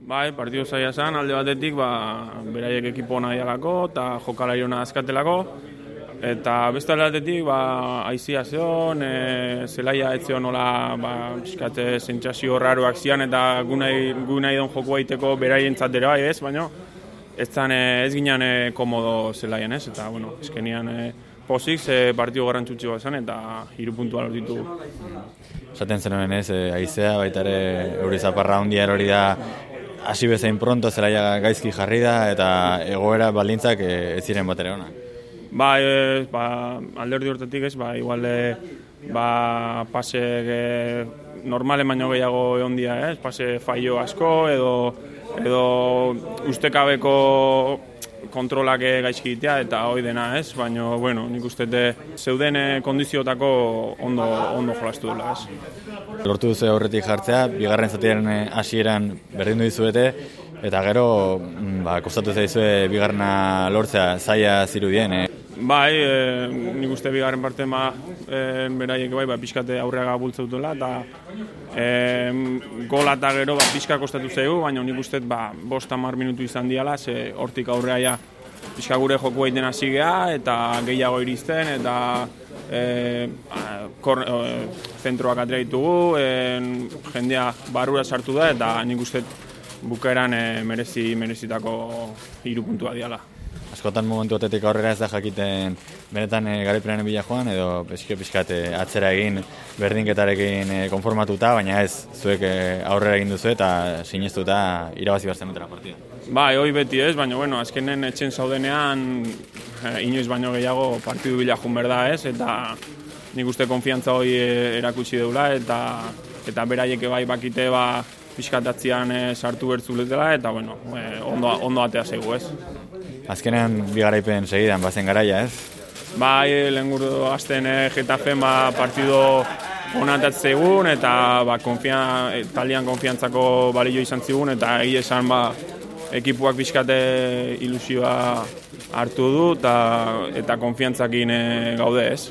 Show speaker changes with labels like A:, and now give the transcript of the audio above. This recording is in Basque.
A: Bai, partidu zaila zen, alde batetik, ba, beraiek ekipo nahiagako eta jokalari hona azkatelako. Eta beste alde ba, aizia zeon, e, zelaia etzeo nola, ba, eskate, zentsazio raruak zian eta gunai, gunai don joko baiteko beraien zatera bai, ez, baina ez, zan, e, ez ginen e, komodo zelaian, ez, eta, bueno, ezkenian e, pozik, ze partidu garrantzutsi bat zen, eta hiru puntua lor ditugu.
B: Esaten zenuen ez, e, aizea, baita ere, euri zaparra hundia erori da, hasi bezain pronto zelaia gaizki jarri da, eta egoera baldintzak e, ez ziren bat ere honak.
A: Ba, e, ba, alderdi urtetik ez, ba, igual, e, ba, pase e, normale baino gehiago egon dia, ez, pase faio asko, edo, edo ustekabeko kontrolak gaizki ditea eta hoi dena, ez? Baina, bueno, nik uste zeuden kondiziotako ondo, ondo jolastu dela, ez?
B: Lortu duzu aurretik jartzea, bigarren zatiaren hasieran berdindu dizuete, eta gero, mm, ba, kostatu zaizue bigarna lortzea zaila zirudien, eh?
A: Bai, e, nik uste bigarren parte ma e, beraiek bai, ba, pixkate aurreaga bultza dutela, eta e, gola eta gero ba, pixka kostatu zaigu, baina nik uste ba, bost amar minutu izan diala, ze hortik aurrea ja, pixka gure joku egiten hasi eta gehiago iristen, eta e, kor, e, zentroak atrea ditugu, e, jendea barrura sartu da, eta nik uste bukaeran e, merezi, merezitako hiru puntua diala
B: askotan momentu batetik aurrera ez da jakiten benetan e, garaipenaren bila joan, edo pixke pixkat eh, atzera egin berdinketarekin e, konformatuta, baina ez zuek aurrera egin duzu eta sinestuta irabazi behar zenutera partida.
A: Bai, hoi beti ez, baina bueno, azkenen etxen zaudenean inoiz baino gehiago partidu bila jun berda ez, eta nik uste konfiantza hoi erakutsi deula, eta eta beraiek bai bakite ba, pixkatatzean sartu bertzuletela, eta bueno, ondo, ondo atea zego ez.
B: Azkenean bigaraipen segidan bazen garaia, ez?
A: Bai, lenguru azten eh, Getafe ba, partido onatatzegun eta ba, konfian, talian konfiantzako balio izan zigun eta egia esan ba, ekipuak bizkate ilusioa hartu du eta, eta konfiantzakin eh, gaude ez.